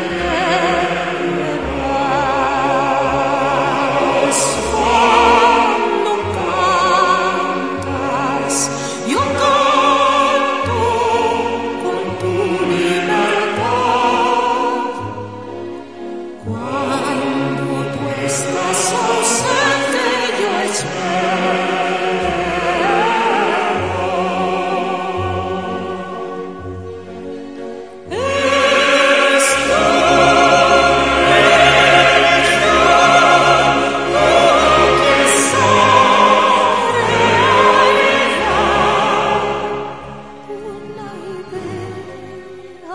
Amen.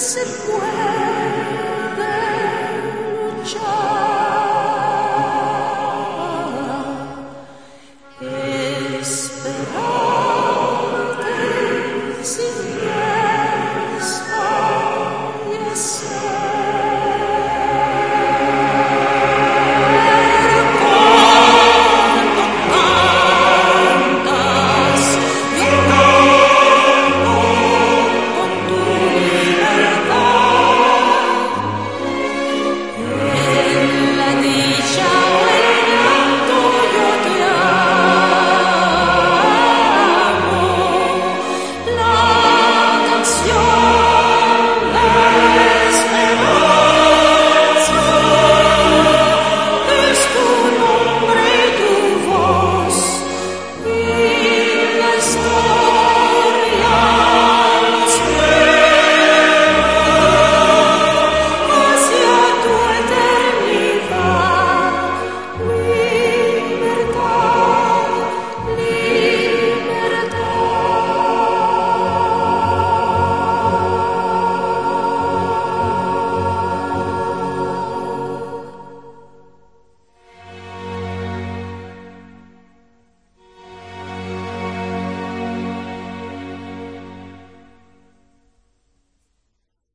se fue.